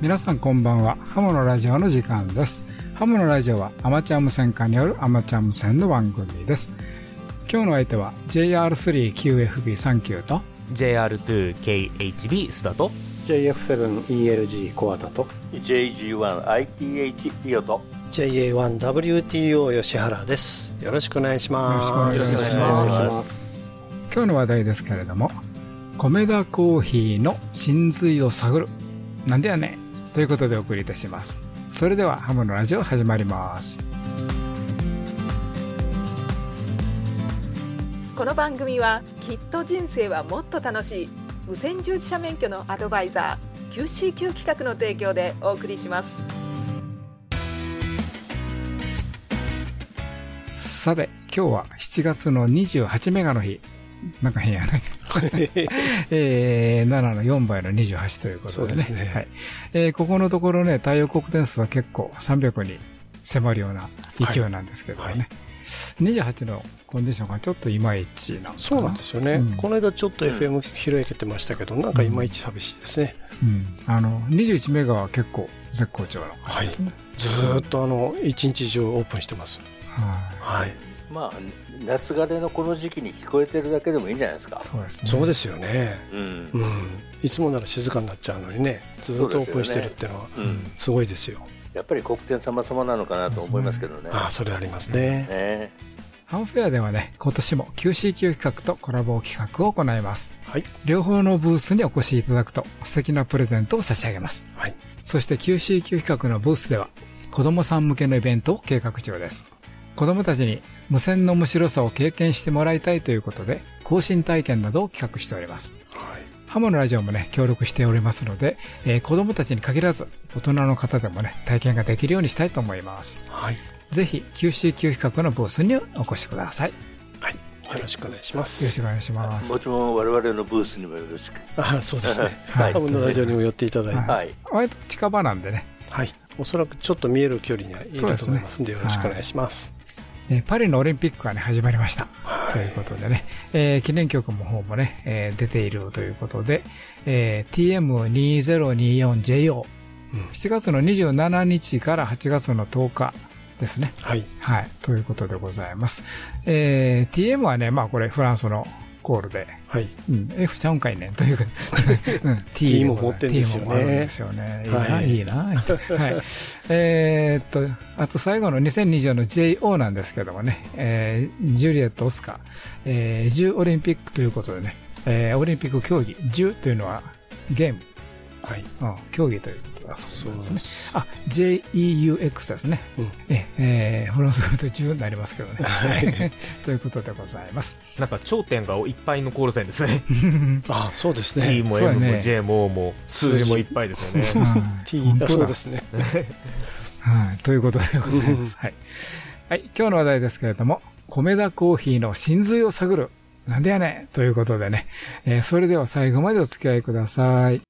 皆さんこんばんは。ハムのラジオの時間です。ハムのラジオはアマチュア無線化によるアマチュア無線の番組です。今日の相手は JR3QFB39 と JR2KHB 須田と JF7ELG コアダと JG1ITH リオと JA1WTO 吉原です。よろしくお願いします。よろしくお願いします。今日の話題ですけれども米田コーヒーの真髄を探る。なんでやねんということでお送りいたします。それではハムのラジオ始まります。この番組はきっと人生はもっと楽しい無線従事者免許のアドバイザー QCQ 企画の提供でお送りします。さて今日は7月の28メガの日なんか変やないえー、7の4倍の28ということでね。そうですねはい。えーここのところね、太陽光点数は結構300に迫るような勢いなんですけどもね。はいは28のコンディションがちょっといまいちな。そうなんですよね、うんこの間ちょっと FM 広げてましたけど、なんかいまいち寂しいですね、うん。あの、21メガは結構絶好調の感じですね。ずーっとあの一日中オープンしてますはい。はいまあ夏枯れのこの時期に聞こえてるだけでもいいんじゃないですか。そうですね。そうですよね。うん。うん。いつもなら静かになっちゃうのにねずーっとオープンしてるっていうのはうん。すごいですよ。やっぱり黒天様様なのかなと思いますけどね。ああそれありますね。ね。ハンフェアではね、今年も QCQ 企画とコラボ企画を行います。はい。両方のブースにお越しいただくと素敵なプレゼントを差し上げます。はい。そして QCQ 企画のブースでは子供さん向けのイベントを計画中です。子供たちに無線の面白さを経験してもらいたいということで、更新体験などを企画しております。はい。ハモのラジオもね、協力しておりますので、えー子供たちに限らず、大人の方でもね、体験ができるようにしたいと思います。はい。ぜひ、QCQ 企画のブースにお越しください。よはい。よろしくお願いしまろしすくお願いします。も。ちろん我々のブースにもよろしく。ああそうですね。はい。ハムのラジオにも寄っていただいて。はい。割と近場なんでね、はい。おそらくちょっと見える距離にはいると思いますんでよろしくお願いしますえーパリのオリンピックがね、始まりました。ということでね、えー記念曲の方もね、えー出ているということで、えー TM2024JO、うん7月の27日から8月の10日ですね。はいはい。ということでございます。えー TM はね、まあこれフランスのコールで、はい。うん、F ちゃうんかいねん。というか、うん、T も持ってんですよね。T もあるんですよね。いいな、はい。い、いな。はい。えーっと、あと最後の2020の JO なんですけどもね、えージュリエット・オスカー、えー、10オリンピックということでね、えーオリンピック競技、10というのはゲーム、はいうん、競技ということだそうなんですね。すあ、JEUX ですね。うんえ、えーフランス語と10になりますけどね。ということでございます。なんか頂点がいっぱいのコール線ですね ああそうです T ねもそうや M ねも J も O も数字もいっぱいですよねうん T 本当だあそうですねはい、ということでございます。はい。はい、今日の話題ですけれども、米田コーヒーの真髄を探る。なんでやねんということでね、えーそれでは最後までお付き合いください。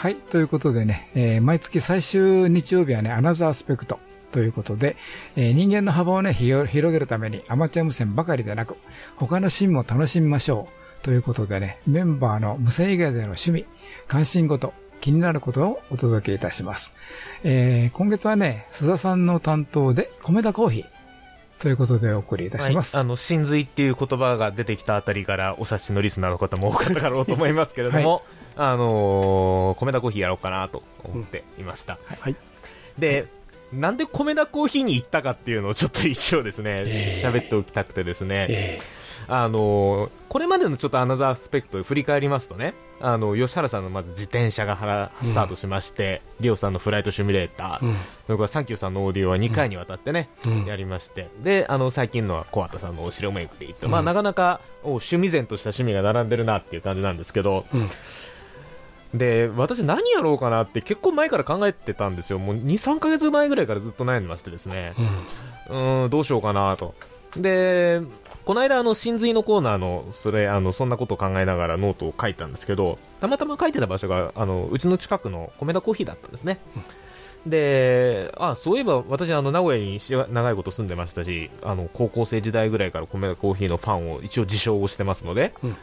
はい、ということでね、えー毎月最終日曜日はね、アナザースペクト。ということで、えー人間の幅をね、広げるためにアマチュア無線ばかりでなく、他の趣味も楽しみましょう。ということでね、メンバーの無線以外での趣味、関心事、気になることをお届けいたします。えー今月はね、須田さんの担当で、米田コーヒー。ということでお送りいたします。はい、あの真髄っていう言葉が出てきたあたりからお察しのリスナーの方も多かったかろうと思いますけれども、あのー米田コーヒーやろうかなと思っていました、はい。でなんで米田コーヒーに行ったかっていうのをちょっと一応ですね。ええ。喋っておきたくてですね、えあのこれまでのちょっとアナザースペクトを振り返りますとね、あの吉原さんのまず自転車がはスタートしまして、リオさんのフライトシミュレーター、うん。それからサンキューさんのオーディオは2回にわたってね、うん。やりまして、で、あの、最近のは小畑さんのお城めくりと、うんまあ、なかなか、お趣味然とした趣味が並んでるなっていう感じなんですけど、うんで、私何やろうかなって結構前から考えてたんですよ。もう2、3ヶ月前ぐらいからずっと悩んでましてですね。うーん、どうしようかなと。で、この間、あの、真髄のコーナーの、それ、あの、そんなことを考えながらノートを書いたんですけど、たまたま書いてた場所が、あの、うちの近くの米田コーヒーだったんですね。で、あ、そういえば私、あの、名古屋にし長いこと住んでましたし、あの、高校生時代ぐらいから米田コーヒーのファンを一応自称をしてますので、うん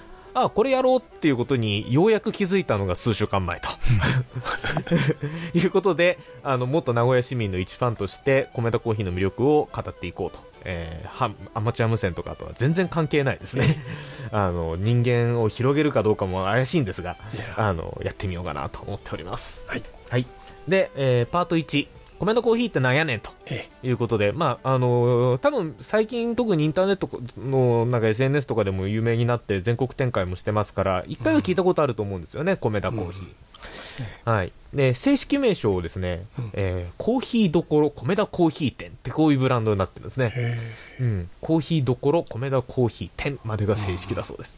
あ、これやろうっていうことにようやく気づいたのが数週間前と。いうことで、あの、もっと名古屋市民の一ファンとして、米田コーヒーの魅力を語っていこうと。えーはアマチュア無線とかとは全然関係ないですね。あの、人間を広げるかどうかも怪しいんですが、あの、やってみようかなと思っております。はいはい。で、えーパート1、米田コーヒーってなんやねんと。えいうことで、まああのー多分最近、特にインターネットのなんか SNS とかでも有名になって全国展開もしてますから、一回は聞いたことあると思うんですよね、米田コーヒー。はい、で正式名称をですね、えーコーヒーどころ米田コーヒー店ってこういうブランドになってるんですね、え。うん、コーヒーどころ米田コーヒー店までが正式だそうです、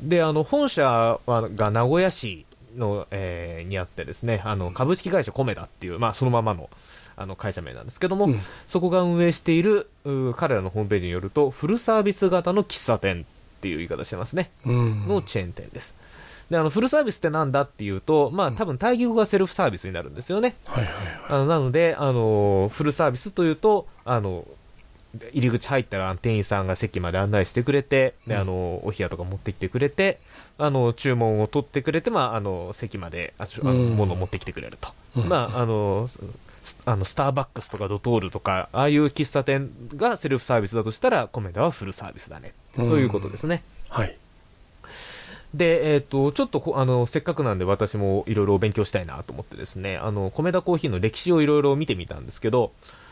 であの本社はが名古屋市の、えーにあってですねあの株式会社コメダっていう、まあ、そのままのあの会社名なんですけども、うん。そこが運営している彼らのホームページによるとフルサービス型の喫茶店っていう言い方してますね、うん。のチェーン店です。であのフルサービスってなんだっていうと、まあ、多分対義語がセルフサービスになるんですよね、はいはい。あのなので、あのフルサービスというと、あの入り口入ったら店員さんが席まで案内してくれて、であのお冷やとか持ってきてくれて、あの注文を取ってくれて、まあ、あの席までああのうん。物を持ってきてくれると、うん。まあ、あのスあのスターバックスとかドトールとか、ああいう喫茶店がセルフサービスだとしたら、コメダはフルサービスだね、うん。そういうことですね。はい。で、えっ、と、ちょっとこあの、せっかくなんで私もいろいろ勉強したいなと思ってですね、あの、米田コーヒーの歴史をいろいろ見てみたんですけど、えー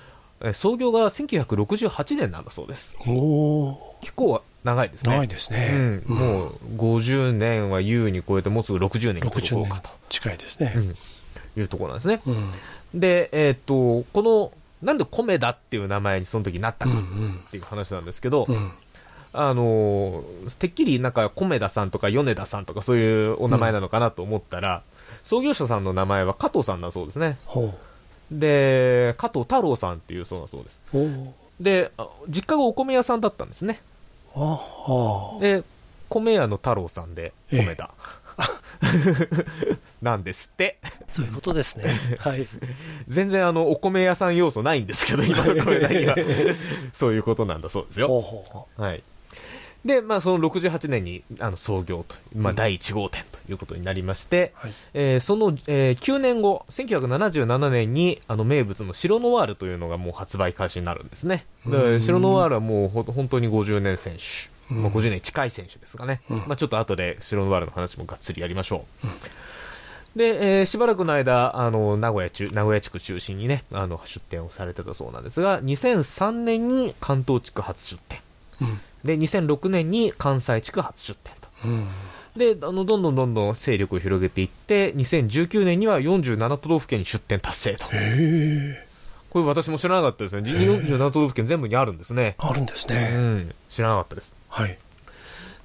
創業が1968年なんだそうです。おお結構長いですね。長いですね、うん、もう50年は優に超えて、もうすぐ60年に届60年こうかと、近いですね、うん、いうところなんですね。うん。で、えっ、と、この、なんで米田っていう名前にその時なったかうんっていう話なんですけど、うん。うんあのーてっきりなんか、米田さんとか米田さんとかそういうお名前なのかなと思ったら、創業者さんの名前は加藤さんだそうですね。ほで、加藤太郎さんっていうそうだそうです。で、あ実家がお米屋さんだったんですね。ああで、米屋の太郎さんで、ええ米田。なんですって。そういうことですね はい全然あの、お米屋さん要素ないんですけど、今の米田には。そういうことなんだそうですよ。ほうほうほはい。で、まあ、その68年にあの創業と、まあ、第1号店ということになりまして、はい。えーその、えー9年後、1977年にあの名物の白ノワールというのがもう発売開始になるんですね。で白ノワールはもうほ本当に50年選手、まあ、50年近い選手ですかね、うん。まあ、ちょっと後で白ノワールの話もがっつりやりましょう。で、えーしばらくの間、あの、名古屋中、名古屋地区中心にね、あの、出店をされてたそうなんですが、2003年に関東地区初出店。うん。で、2006年に関西地区初出店と。うんで、あの、どんどんどんどん勢力を広げていって、2019年には47都道府県に出店達成と。これ私も知らなかったですね。47都道府県全部にあるんですね。あるんですうね、ん、知らなかったです。はい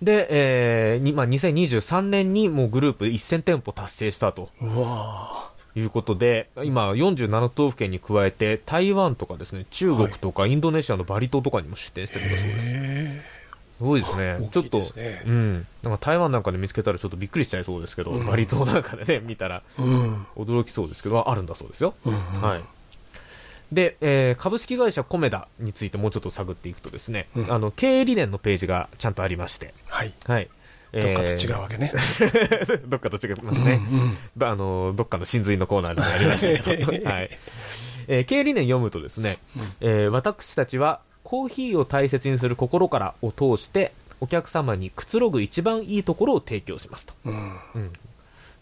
で、えーにまあ、2023年にもうグループ1000店舗達成したとうわいうことで、今47都道府県に加えて、台湾とかですね、中国とかインドネシアのバリ島とかにも出店してるんだそうです。へすごいですね。ちょっと、うん。なんか台湾なんかで見つけたらちょっとびっくりしちゃいそうですけど、バリ島なんかでね、見たらえうん驚きそうですけど、あるんだそうですよ。うんはい。で、えー株式会社コメダについてもうちょっと探っていくとですね、うんあの、経営理念のページがちゃんとありまして、はいはい。えどっかと違ーうわけね、どっかと違いますね。あの、どっかの真髄のコーナーでもありましたけど、はい。えー経営理念読むとですね、えー私たちはコーヒーを大切にする心からを通して、お客様にくつろぐ一番いいところを提供しますと。うん。うん。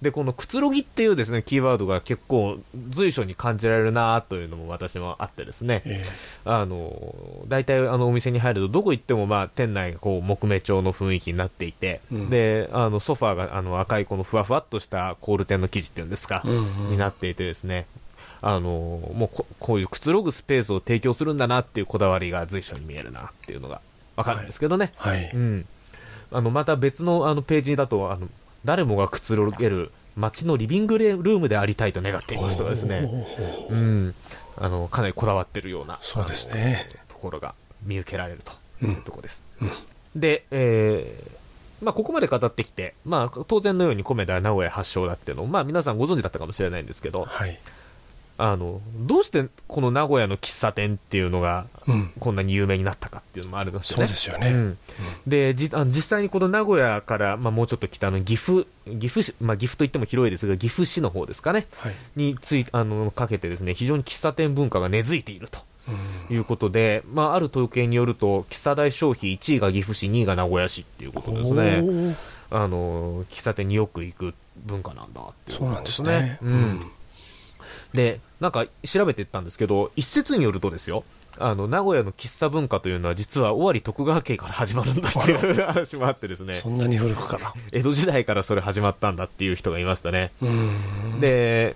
で、このくつろぎっていうですね、キーワードが結構随所に感じられるなというのも私もあってですね、えあの、大体あのお店に入るとどこ行ってもまあ店内がこう木目調の雰囲気になっていて、うん。で、あのソファーがあの赤いこのふわふわっとしたコールテンの生地っていうんですか、うんうん。になっていてですね、あの、もうここういうくつろぐスペースを提供するんだなっていうこだわりが随所に見えるなっていうのがわかるんですけどね。はいう。ん。あの、また別のあのページだと、あの、誰もがくつろげる街のリビングルームでありたいと願っていますとかですね。うん。あの、かなりこだわってるような。そうですねところが見受けられるとうんいうところです。で、えーまあ、ここまで語ってきて、まあ、当然のように米田は名古屋発祥だっていうのを、まあ、皆さんご存知だったかもしれないんですけど、はい。あの、どうしてこの名古屋の喫茶店っていうのが、うん。こんなに有名になったかっていうのもあるんですよそうね。ですよね。うんでじあの実際にこの名古屋から、まあ、もうちょっと北の岐阜、岐阜市、まあ、岐阜といっても広いですが、岐阜市の方ですかね、はい。についあのかけてですね、非常に喫茶店文化が根付いているとうんいうことで、まあ、ある統計によると、喫茶代消費1位が岐阜市、2位が名古屋市っていうことですね。あの喫茶店によく行く文化なんだっていうそうなんですね。うんで、なんか調べていったんですけど、一説によるとですよ、あの、名古屋の喫茶文化というのは実は尾張徳川家から始まるんだっていう話もあってですね、そんなに古くから。江戸時代からそれ始まったんだっていう人がいましたね。うん。で、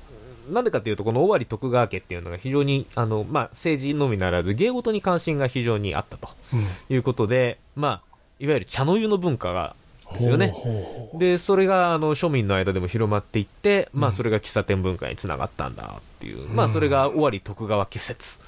なんでかっていうと、この尾張徳川家っていうのが非常に、あの、まあ、政治のみならず、芸事に関心が非常にあったとうんいうことで、まあ、いわゆる茶の湯の文化が、ですよね。で、それが、あの、庶民の間でも広まっていって、まあ、それが喫茶店文化につながったんだっていう、まあ、それが尾張徳川家説。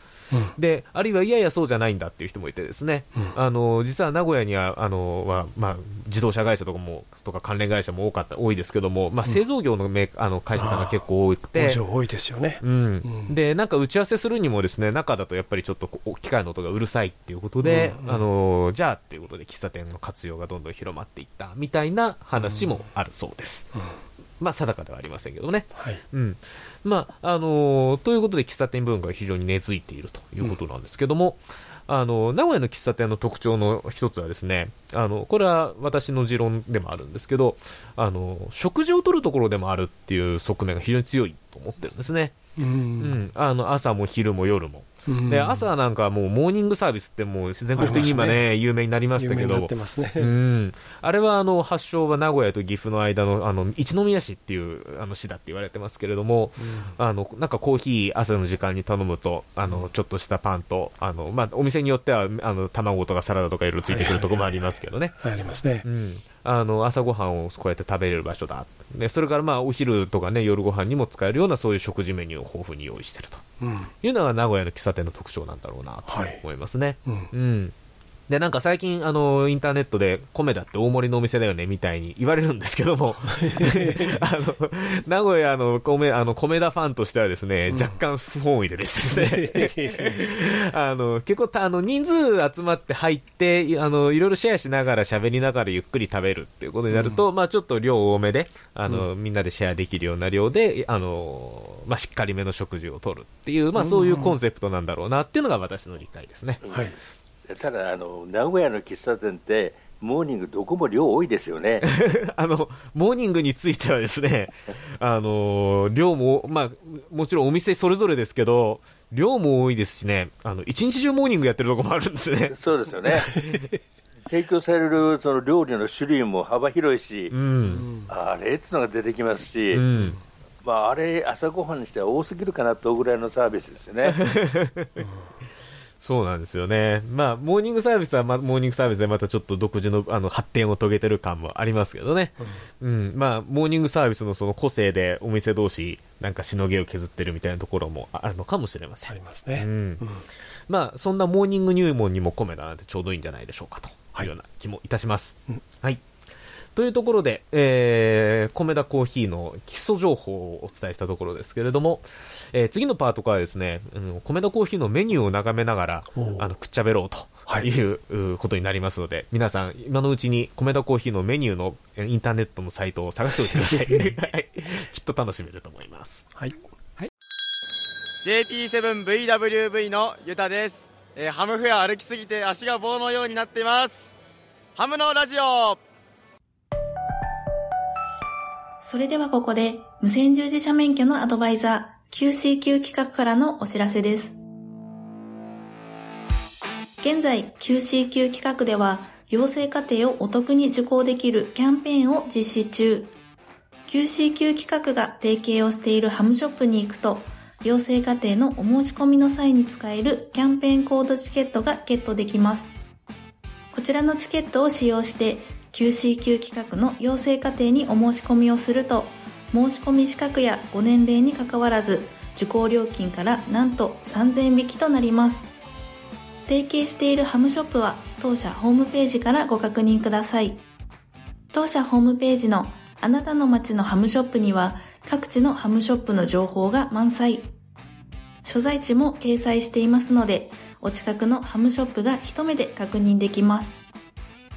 で、あるいは、いやいや、そうじゃないんだっていう人もいてですね、あの、実は名古屋には、あの、は、まあ、自動車会社とかも、とか関連会社も多かった、多いですけども、まあ、製造業のメーあの、会社さんが結構多くて、多いですよね。うん、でなんか打ち合わせするにもですね中だとやっぱりちょっと機械の音がうるさいっていうことで、あのーじゃあっていうことで喫茶店の活用がどんどん広まっていったみたいな話もあるそうです、まあ定かではありませんけどね、はい。うん。まああのーということで喫茶店文化が非常に根付いているということなんですけども、あの名古屋の喫茶店の特徴の一つはですねあのこれは私の持論でもあるんですけどあの食事をとるところでもあるっていう側面が非常に強いと思ってるんですね、う。うん。ん、あの朝も昼も夜も、うんで朝なんかもうモーニングサービスってもう全国的に今ね有名になりましたけど。あれはあの発祥は名古屋と岐阜の間のあの一宮市っていうあの市だって言われてますけれども、あのなんかコーヒー朝の時間に頼むとあのちょっとしたパンとあの、まあ、お店によってはあの卵とかサラダとかいろいろついてくるところもありますけどね。はい。ありますね。う。ん、あの朝ごはんをこうやって食べれる場所だ、でそれからまあお昼とか、ね、夜ご飯にも使えるようなそういう食事メニューを豊富に用意しているとうん。いうのが名古屋の喫茶店の特徴なんだろうなとはい思いますね。うんうんでなんか最近あの、インターネットで、米だって大盛りのお店だよねみたいに言われるんですけども、あの名古屋の米あの米田ファンとしてはですね、若干不本意でですね、あの結構たあの人数集まって入っていあの、いろいろシェアしながら喋りながらゆっくり食べるっていうことになると、まあ、ちょっと量多めであの、みんなでシェアできるような量で、あのまあ、しっかりめの食事をとるっていう、まあ、そういうコンセプトなんだろうなっていうのが私の理解ですね。はい。ただあの名古屋の喫茶店ってモーニングどこも量多いですよね あの、モーニングについてはですね、あの、量も、まあ、もちろんお店それぞれですけど、量も多いですしね、あの、一日中モーニングやってるところもあるんですね。そうですよね 提供されるその料理の種類も幅広いし、うん。あれっつうのが出てきますし、うん。まあ、あれ朝ごはんにしては多すぎるかなとぐらいのサービスですよねそうなんですよね。まあ、モーニングサービスは、まあ、モーニングサービスでまたちょっと独自のあの発展を遂げてる感もありますけどね。うん。まあ、モーニングサービスのその個性でお店同士、なんかしのぎを削ってるみたいなところもあるのかもしれませんあり。ますね。うん。まあ、そんなモーニング入門にも込めたなんてちょうどいいんじゃないでしょうかというような気もいたします。はい。というところで、えー、米田コーヒーの基礎情報をお伝えしたところですけれども、えー次のパートからですね、うん、米田コーヒーのメニューを眺めながらあの、くっちゃべろうとはい。いう、うことになりますので、皆さん、今のうちに米田コーヒーのメニューのえインターネットのサイトを探しておいてください。はい。きっと楽しめると思います。はい。JP7VWV のユタです、えーハムフェア歩きすぎて足が棒のようになっています。ハムのラジオそれではここで、無線従事者免許のアドバイザー QCQ 企画からのお知らせです。現在 QCQ 企画では、養成課程をお得に受講できるキャンペーンを実施中。QCQ 企画が提携をしているハムショップに行くと、養成課程のお申し込みの際に使えるキャンペーンコードチケットがゲットできます。こちらのチケットを使用して QCQ 企画の養成課程にお申し込みをすると、申し込み資格やご年齢にかかわらず、受講料金からなんと3000円引きとなります。提携しているハムショップは当社ホームページからご確認ください。当社ホームページのあなたの街のハムショップには各地のハムショップの情報が満載。所在地も掲載していますので、お近くのハムショップが一目で確認できます。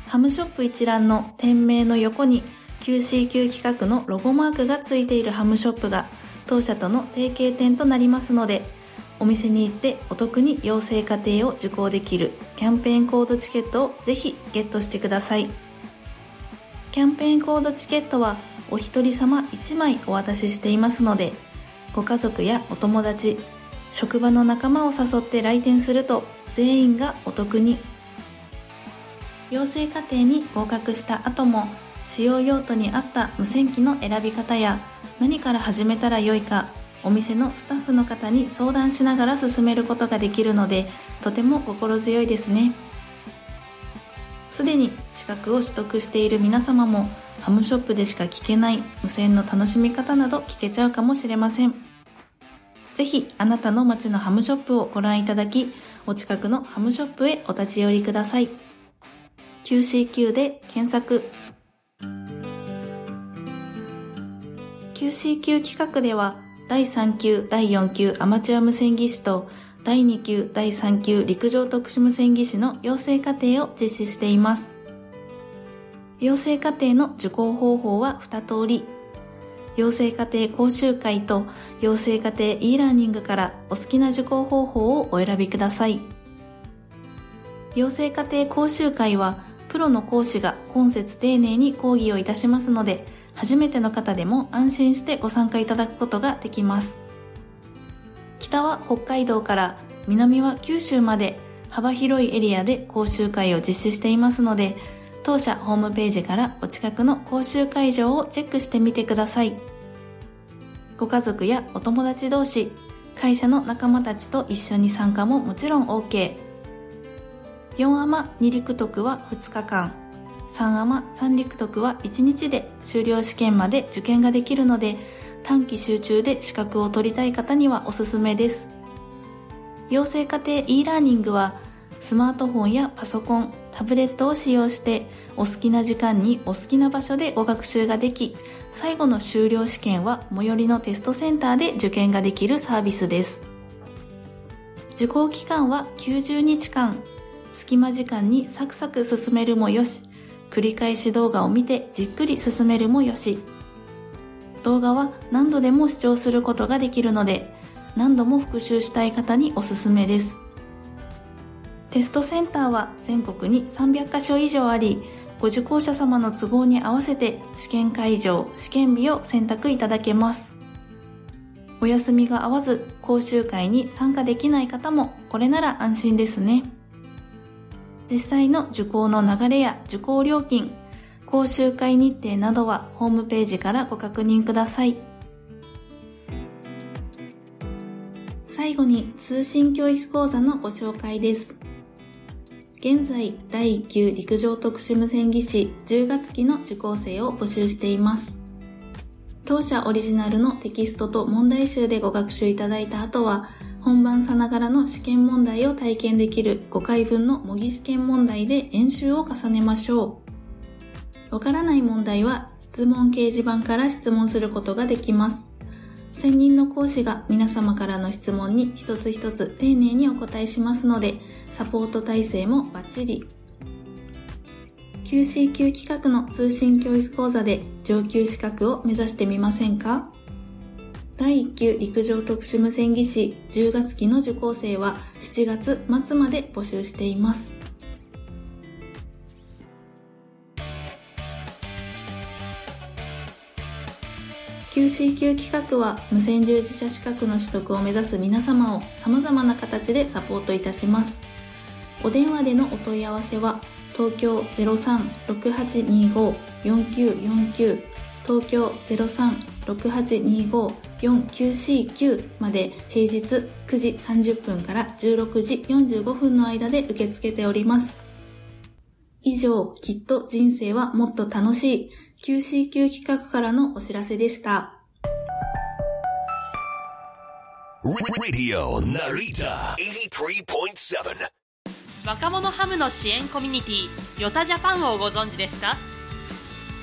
ハムショップ一覧の店名の横に QCQ 企画のロゴマークがついているハムショップが当社との提携店となりますので、お店に行ってお得に養成課程を受講できるキャンペーンコードチケットをぜひゲットしてください。キャンペーンコードチケットはお一人様1枚お渡ししていますので、ご家族やお友達、職場の仲間を誘って来店すると全員がお得に。養成課程に合格した後も使用用途に合った無線機の選び方や何から始めたらよいかお店のスタッフの方に相談しながら進めることができるのでとても心強いですね。すでに資格を取得している皆様もハムショップでしか聞けない無線の楽しみ方など聞けちゃうかもしれません。ぜひあなたの街のハムショップをご覧いただきお近くのハムショップへお立ち寄りください。QCQ で検索 QCQ 企画では第3級、第4級アマチュア無線技師と第2級、第3級陸上特殊無線技師の養成課程を実施しています。養成課程の受講方法は2通り。養成課程講習会と養成課程 e ラーニングからお好きな受講方法をお選びください。養成課程講習会はプロの講師が今節丁寧に講義をいたしますので初めての方でも安心してご参加いただくことができます。北は北海道から南は九州まで幅広いエリアで講習会を実施していますので、当社ホームページからお近くの講習会場をチェックしてみてください。ご家族やお友達同士、会社の仲間たちと一緒に参加ももちろん OK。4アマ2陸徳は2日間、3アマ3陸徳は1日で修了試験まで受験ができるので短期集中で資格を取りたい方にはおすすめです。養成家庭 e ラーニングはスマートフォンやパソコンタブレットを使用してお好きな時間にお好きな場所でご学習ができ最後の修了試験は最寄りのテストセンターで受験ができるサービスです。受講期間は90日間。隙間時間にサクサク進めるもよし。繰り返し動画を見てじっくり進めるもよし。動画は何度でも視聴することができるので何度も復習したい方におすすめです。テストセンターは全国に300カ所以上ありご受講者様の都合に合わせて試験会場試験日を選択いただけます。お休みが合わず講習会に参加できない方もこれなら安心ですね。実際の受講の流れや受講料金、講習会日程などはホームページからご確認ください。最後に通信教育講座のご紹介です。現在、第1級陸上特殊無線技師10月期の受講生を募集しています。当社オリジナルのテキストと問題集でご学習いただいた後は、本番さながらの試験問題を体験できる5回分の模擬試験問題で演習を重ねましょう。わからない問題は質問掲示板から質問することができます。専任の講師が皆様からの質問に一つ一つ丁寧にお答えしますので、サポート体制もバッチリ。QCQ 企画の通信教育講座で上級資格を目指してみませんか？第1級陸上特殊無線技師10月期の受講生は7月末まで募集しています。QCQ 企画は無線従事者資格の取得を目指す皆様を様々な形でサポートいたします。お電話でのお問い合わせは東京03-6825-4949東京03-6825-4949まで平日9時30分から16時45分の間で受け付けております。以上、きっと人生はもっと楽しい QCQ 企画からのお知らせでした。Radio Narita 83.7. 若者ハムの支援コミュニティヨタジャパンをご存知ですか？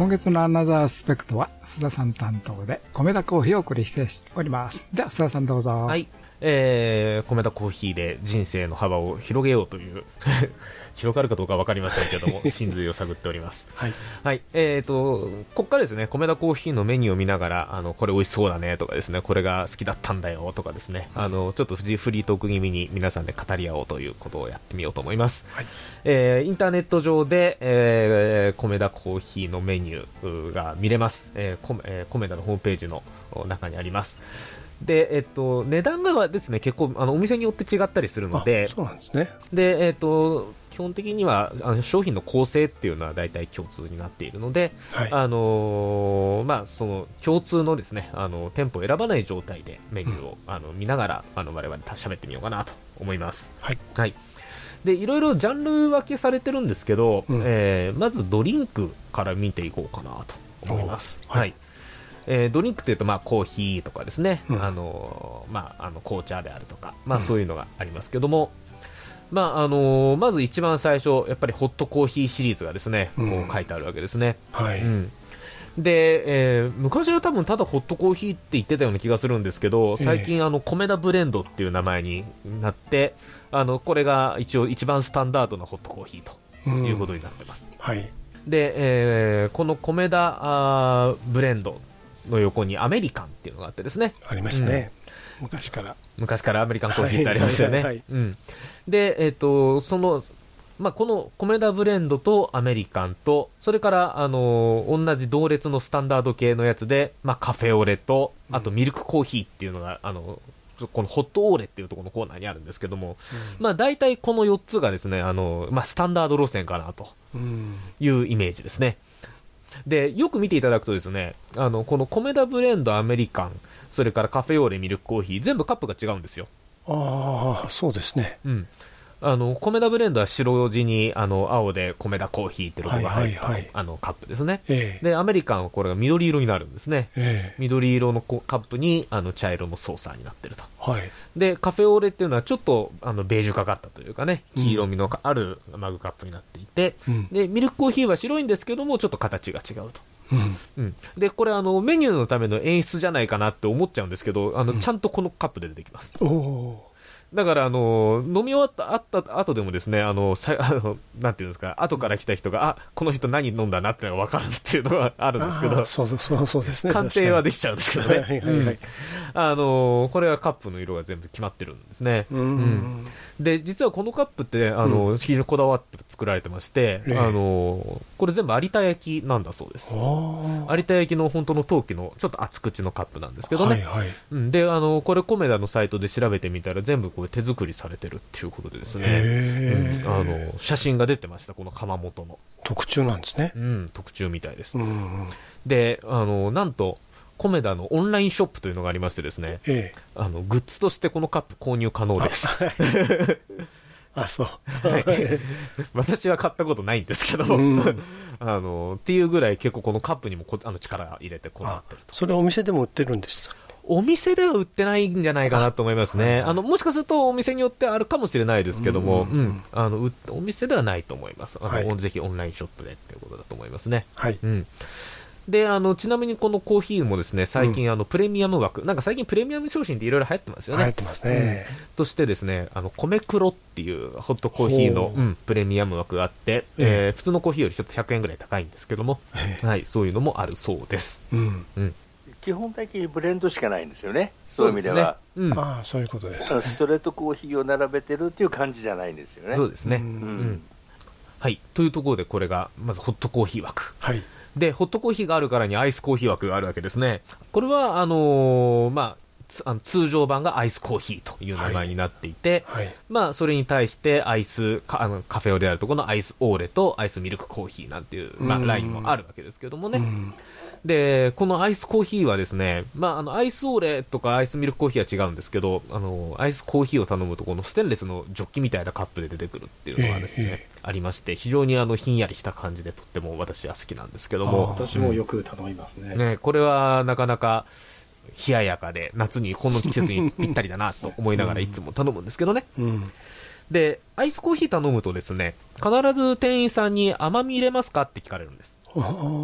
今月のアナザースペクトは須田さん担当で米田コーヒーをお送りしております。では須田さんどうぞ。はい。えー、米田コーヒーで人生の幅を広げようという 広がるかどうかわかりませんけども、真髄を探っております。はい。はい。えーと、こっからですね、米田コーヒーのメニューを見ながら、あの、これ美味しそうだねとかですね、これが好きだったんだよとかですね、あの、ちょっとフジフリートーク気味に皆さんで語り合おうということをやってみようと思います。はい。えーインターネット上で、えー、米田コーヒーのメニューが見れます。えー、コメえー米田のホームページの中にあります。で、えっと、値段がですね、結構、あの、お店によって違ったりするので、そうなんですね。で、えっと、基本的にはあの商品の構成っていうのは大体共通になっているので、はい。あのーまあ、その共通のですねあの店舗を選ばない状態でメニューを、あの見ながらあの我々喋ってみようかなと思います。はい。はい。で、いろいろジャンル分けされてるんですけど、うんえーまずドリンクから見ていこうかなと思います。おはいはい。えードリンクというと、まあ、コーヒーとかですね、うんあのーまあ、あの紅茶であるとか、まあ、うんそういうのがありますけども、まああのーまず一番最初、やっぱりホットコーヒーシリーズがですね、こうんう書いてあるわけですね。はい。うんで、えー昔は多分ただホットコーヒーって言ってたような気がするんですけど、最近、あの米田ブレンドっていう名前になって、あのこれが一応一番スタンダードなホットコーヒーということになってます。はい。で、えーこの米田あーブレンドの横にアメリカンっていうのがあってですね、ありましたね。昔から。昔からアメリカンコーヒーってありますよね。はいはいはいうん、で、えっ、と、その、まあ、この米田ブレンドとアメリカンと、それから、あのー同じ同列のスタンダード系のやつで、まあ、カフェオレと、あとミルクコーヒーっていうのが、あの、このホットオーレっていうところのコーナーにあるんですけども、まあ、大体この4つがですね、あの、まあ、スタンダード路線かなとうん。いうイメージですね。で、よく見ていただくとですね、あの、この米田ブレンド、アメリカン、それからカフェオレ、ミルクコーヒー、全部カップが違うんですよ。ああ、そうですね。うん。あの、米田ブレンドは白地に、あの、青で米田コーヒーってロゴが入った、はいはいはいあの、カップですね。ええ。で、アメリカンはこれが緑色になるんですね。ええ。緑色のこカップに、あの、茶色のソーサーになってると。はい。で、カフェオレっていうのはちょっと、あの、ベージュかかったというかね、うん黄色みのあるマグカップになっていて、うんで、ミルクコーヒーは白いんですけども、ちょっと形が違うと。うん。うん。で、これあの、メニューのための演出じゃないかなって思っちゃうんですけど、あの、ちゃんとこのカップで出てきます。おおだから、あの、飲み終わった、あった後でもですね、あの、さ あの、なんていうんですか、後から来た人が、あ、この人何飲んだなってのが分かるっていうのがあるんですけどそうそうそうそうですね。鑑定はでききちゃうんですけどね。はいはいはいうんあの、これはカップの色が全部決まってるんですね。う。うん。で、実はこのカップって、あの、非常にこだわって作られてまして、ええあの、これ全部有田焼なんだそうです。有田焼の本当の陶器のちょっと厚口のカップなんですけどね。はいはい。うん、で、あの、これコメダのサイトで調べてみたら全部これ手作りされてるっていうことでですね。へうん、あえ。の、写真が出てました、この窯元の。特注なんですねう。ん、特注みたいです。うん。で、あの、なんと、コメダのオンラインショップというのがありましてですね、ええ。あの、グッズとしてこのカップ購入可能です。あ、そう。私は買ったことないんですけど、うんあの、っていうぐらい結構このカップにもこあの力入れてこだわあってると。それお店でも売ってるんでした。お店では売ってないんじゃないかなと思いますね。あの、もしかするとお店によってあるかもしれないですけども、ううんん、あの、うお店ではないと思います。あの、はいぜひオンラインショップでっていうことだと思いますね。はい。うん。で、あの、ちなみにこのコーヒーもですね、最近、あの、プレミアム枠、なんか最近プレミアム商品っていろいろ流行ってますよね。流行ってますねうんとしてですね、あの、米黒っていうホットコーヒーの、ほううん、プレミアム枠があって、えー普通のコーヒーよりちょっと100円ぐらい高いんですけども、はい、そういうのもあるそうです。うん。うん。基本的にブレンドしかないんですよね、そういう意味では。うん。ああ、そういうことです。ストレートコーヒーを並べてるっていう感じじゃないんですよね。そうですね。ううんん。はい。というところで、これが、まずホットコーヒー枠。はい。で、ホットコーヒーがあるからにアイスコーヒー枠があるわけですね。これは、あのーまあ、つあの通常版がアイスコーヒーという名前になっていて、はい。まあ、それに対してアイスかあのカフェオレであるところのアイスオーレとアイスミルクコーヒーなんていう、まあ、うんラインもあるわけですけどもね。うん。で、このアイスコーヒーはですね、まあ、あの、アイスオーレとかアイスミルクコーヒーは違うんですけど、あの、アイスコーヒーを頼むと、このステンレスのジョッキみたいなカップで出てくるっていうのがですね、えええありまして、非常にあの、ひんやりした感じでとっても私は好きなんですけども、私もよく頼みますね。ね、これはなかなか冷ややかで、夏にこの季節にぴったりだなと思いながら いつも頼むんですけどね。うん。で、アイスコーヒー頼むとですね、必ず店員さんに甘み入れますか？って聞かれるんです。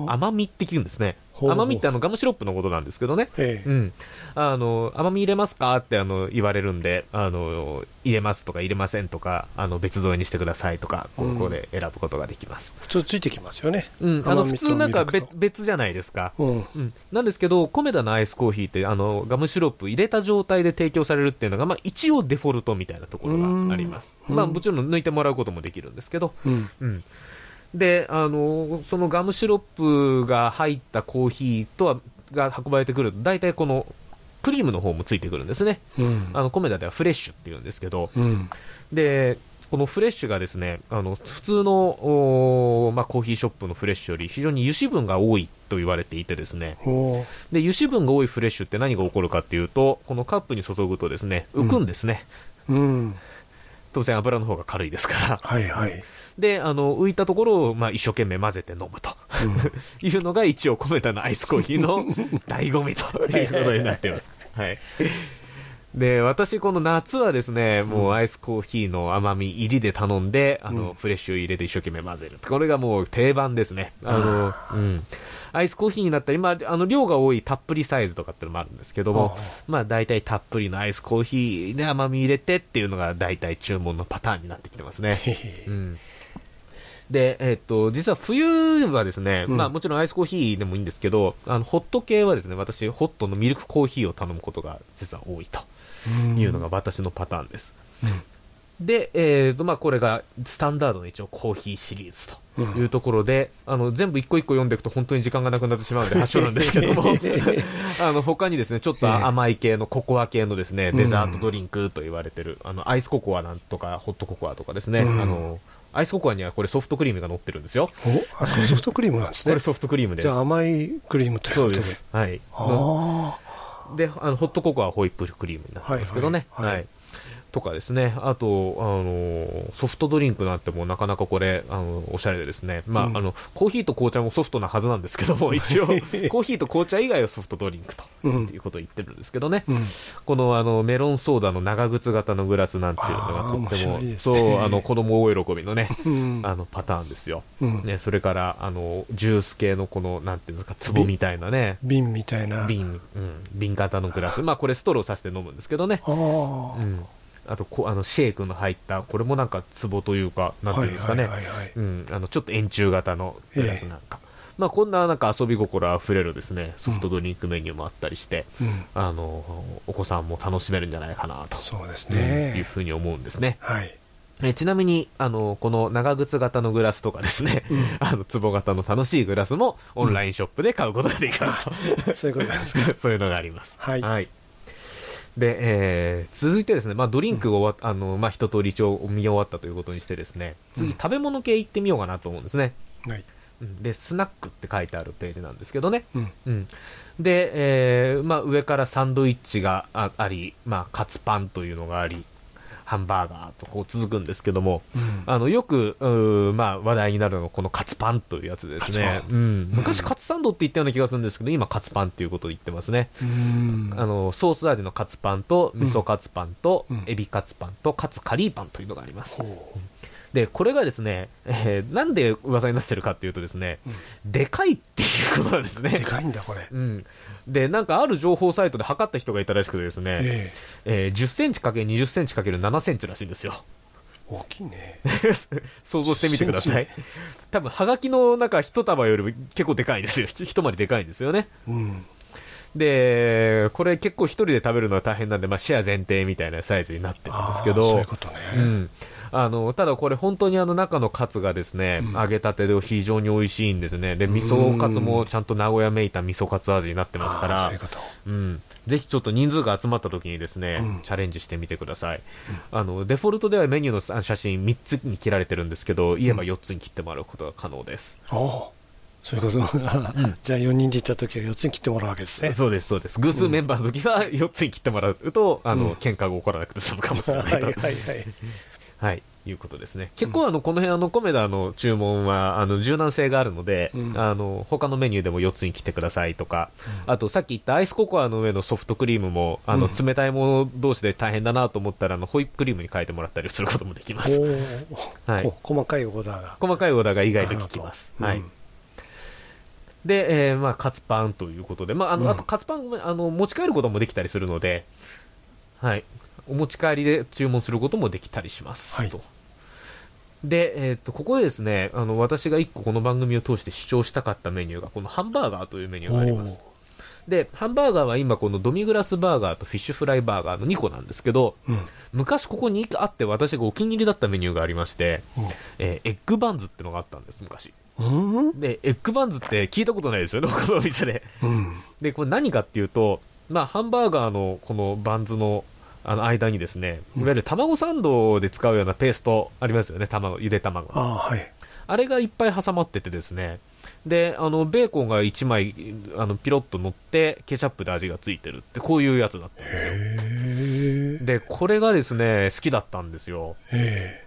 甘みって聞くんですね。甘みってあのガムシロップのことなんですけどね。ええうん。あの、甘み入れますかってあの言われるんで、あの、入れますとか入れませんとか、あの別添えにしてくださいとか、こうんこで選ぶことができます。普通ついてきますよね。うん。あの普通なんか別別じゃないですか。うん。うん、なんですけど、コメダのアイスコーヒーってあのガムシロップ入れた状態で提供されるっていうのが、まあ、一応デフォルトみたいなところがあります、うんまあ、もちろん抜いてもらうこともできるんですけど、うん。うん、であのそのガムシロップが入ったコーヒーとはが運ばれてくると、大体このクリームの方もついてくるんですね、うん。あのコメダではフレッシュっていうんですけど、うん。でこのフレッシュがですねあの普通のまあ、コーヒーショップのフレッシュより非常に油脂分が多いと言われていてですねで油脂分が多いフレッシュって何が起こるかっていうとこのカップに注ぐとですね浮くんですね、うん。当然油の方が軽いですからはいはい。であの浮いたところを、まあ、一生懸命混ぜて飲むと、いうのが一応コメダのアイスコーヒーの 醍醐味ということになっています。はいで、私、この夏はですね、もうアイスコーヒーの甘み入りで頼んで、あの、フレッシュ入れて一生懸命混ぜる。これがもう定番ですね。あの、うん。アイスコーヒーになったり、まあ、あの、量が多いたっぷりサイズとかってのもあるんですけども、まあ、大体たっぷりのアイスコーヒーで甘み入れてっていうのが大体注文のパターンになってきてますね。うん。で、えっと、実は冬はですね、うん。まあもちろんアイスコーヒーでもいいんですけど、あの、ホット系はですね、私、ホットのミルクコーヒーを頼むことが実は多いというのが私のパターンです。で、えーと、まあこれがスタンダードの一応コーヒーシリーズというところで、あの、全部一個一個読んでいくと本当に時間がなくなってしまうので、発祥なんですけども、あの、他にですね、ちょっと甘い系のココア系のですね、デザートドリンクと言われてる、あの、アイスココアなんとか、ホットココアとかですね、うん。あの、アイスココアにはこれソフトクリームが乗ってるんですよ。お、あそこソフトクリームなんですね。これソフトクリームです。じゃあ甘いクリームということで。そうです。はい。あで、あの、ホットココアはホイップクリームになってますけどね。はいはいはい。とかですね。あと、あの、ソフトドリンクなんてもうなかなかこれ、あの、おしゃれでですね。まあ、うんあの、コーヒーと紅茶もソフトなはずなんですけども、一応、コーヒーと紅茶以外はソフトドリンクと、うんっていうことを言ってるんですけどね。うんこの、あの、メロンソーダの長靴型のグラスなんていうのがとっても、ねそう、あの、子供大喜びのね、うんあの、パターンですよ。うんね、それから、あの、ジュース系のこの、なんていうんですか、壺みたいなね、瓶みたいな。瓶、うん、瓶型のグラス。まあこれストローさせて飲むんですけどね。ああ。うん。あとこ、あの、シェイクの入った、これもなんか壺というか、なんていうんですかね。ちょっと円柱型のグラスなんか。まあこんななんか遊び心あふれるですね、ソフトドリンクメニューもあったりして、うんあの、お子さんも楽しめるんじゃないかなと。そうですうんいうね。ふうに思うんですね。はい。えちなみに、あの、この長靴型のグラスとかですね、あの、壺型の楽しいグラスもオンラインショップで買うことができますと。そういうことなんですか。そういうのがあります。はいで、えー続いてですね、まあ、ドリンクが終わっ、あの、まあ、一通り一応見終わったということにしてですね、次、食べ物系行ってみようかなと思うんですね。はい。うんで、スナックって書いてあるページなんですけどね。うん。うん。で、えーまあ、上からサンドイッチがああり、まあ、カツパンというのがあり、ハンバーガーとこう続くんですけども、あの、よく、まあ、話題になるのがこのカツパンというやつですねうん。昔カツサンドって言ったような気がするんですけど、今カツパンっていうことを言ってますね。うん。あの、ソース味のカツパンと、味噌カツパンと、うんエビカツパンと、カツカリーパンというのがあります。ほで、これがですね、えーなんで噂になってるかっていうとですね、でかいっていうことなんですね。でかいんだ、これ。うん。で、なんかある情報サイトで測った人がいたらしくてですね、ええー10センチ ×20 センチ ×7 センチらしいんですよ。大きいね。想像してみてください10セン。多分、はがきの中一束よりも結構でかいんですよ。一回りでかいんですよね。うん。で、これ結構一人で食べるのは大変なんで、まあ、シェア前提みたいなサイズになってるんですけど、そういうことねんあのただこれ本当にあの中のカツがですね、揚げたてで非常に美味しいんですね。で、味噌カツもちゃんと名古屋めいた味噌カツ味になってますから、ういうん、ぜひちょっと人数が集まった時にですね、うんチャレンジしてみてください。あの、デフォルトではメニューの写真3つに切られてるんですけど、言えば4つに切ってもらうことが可能です。ああ、そういうこと。じゃあ4人で行った時は4つに切ってもらうわけですね。そうです、そうです。偶数メンバーの時は4つに切ってもらうと、あの、喧嘩が起こらなくて済むかもしれないと。はいはいはい。はい、いうことですね。結構あの、この辺あの、コメダの注文は、あの、柔軟性があるので、うんあの、他のメニューでも4つに切ってくださいとか、あとさっき言ったアイスココアの上のソフトクリームも、あの、冷たいもの同士で大変だなと思ったら、あの、ホイップクリームに変えてもらったりすることもできます。おはいこ細かいオーダーが。細かいオーダーが意外と効きます。はい。うんで、えーまあ、カツパンということで、まあ、あの、うんあと、カツパン、あの、持ち帰ることもできたりするので、はい。お持ち帰りで注文することもできたりします。はいと。で、えーっと、ここでですね、あの、私が一個この番組を通して主張したかったメニューが、このハンバーガーというメニューがあります。で、ハンバーガーは今このドミグラスバーガーとフィッシュフライバーガーの2個なんですけど、うん。昔ここにあって私がお気に入りだったメニューがありまして、えーエッグバンズってのがあったんです、昔。うん？で、エッグバンズって聞いたことないですよね、このお店で。うん。で、これ何かっていうと、まあ、ハンバーガーのこのバンズのあの間にですね、いわゆる卵サンドで使うようなペーストありますよね、卵、ゆで卵。ああ、はい。あれがいっぱい挟まっててですね、で、あの、ベーコンが1枚、あの、ピロッと乗って、ケチャップで味がついてるって、こういうやつだったんですよ。で、これがですね、好きだったんですよ。え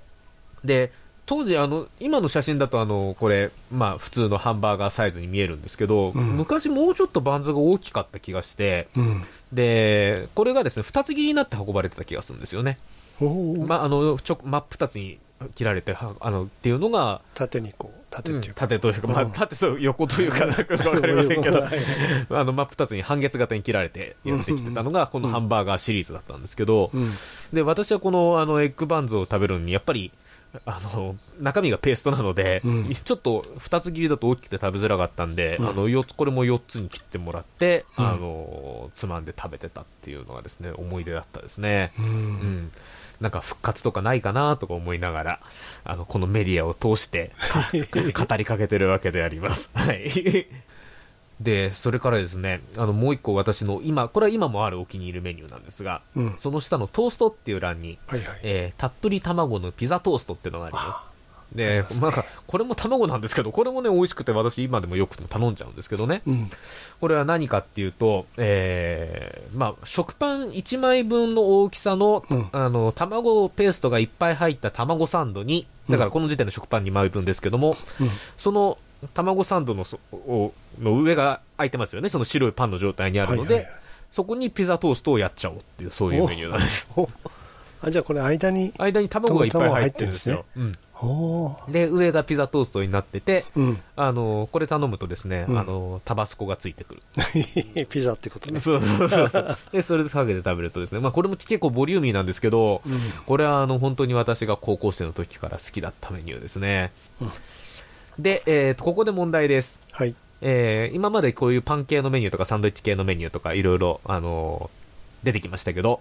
で、当時、あの、今の写真だと、あの、これ、まあ、普通のハンバーガーサイズに見えるんですけど、うん昔もうちょっとバンズが大きかった気がして、えうん。で、これがですね、二つ切りになって運ばれてた気がするんですよね。まあ、あの、ちょ、真っ二つに切られて、はあの、っていうのが、縦にこう、縦っていうか。縦というか、まあ、うん。縦そう、横というか、なんかわかりませんけど。あの、真っ二つに半月型に切られてやってきてたのが、このハンバーガーシリーズだったんですけど、うん。で、私はこの、あの、エッグバンズを食べるのに、やっぱり、あの、中身がペーストなので、うんちょっと二つ切りだと大きくて食べづらかったんで、あの、よこれも4つに切ってもらって、うんあの、つまんで食べてたっていうのがですね、思い出だったですね。う。うんん。なんか復活とかないかなとか思いながら、あの、このメディアを通して、か語りかけてるわけであります。はい。で、それからですね、あの、もう一個私の今、これは今もあるお気に入りメニューなんですが、うんその下のトーストっていう欄に、はいはい。えーたっぷり卵のピザトーストっていうのがあります。で、なんか、これも卵なんですけど、これもね、美味しくて私今でもよく頼んじゃうんですけどね。うん。これは何かっていうと、えー、まあ、食パン1枚分の大きさの、うんあの、卵ペーストがいっぱい入った卵サンドに、だからこの時点で食パン2枚分ですけども、うんその卵サンドのそおの上が空いてますよね、その白いパンの状態にあるので、はいはいはいそこにピザトーストをやっちゃおうっていう、そういうメニューなんです。おあ、じゃあこれ間に、間に卵がいっぱい入ってるんですよ。で、上がピザトーストになってて、うん。あの、これ頼むとですね、うんあの、タバスコがついてくる。ピザってことね。そうそうそうそう。で、それでかけて食べるとですね、まあこれも結構ボリューミーなんですけど、うんこれはあの、本当に私が高校生の時から好きだったメニューですね。で、えーと、ここで問題です。はい。えー今までこういうパン系のメニューとかサンドイッチ系のメニューとかいろいろ、あのー出てきましたけど、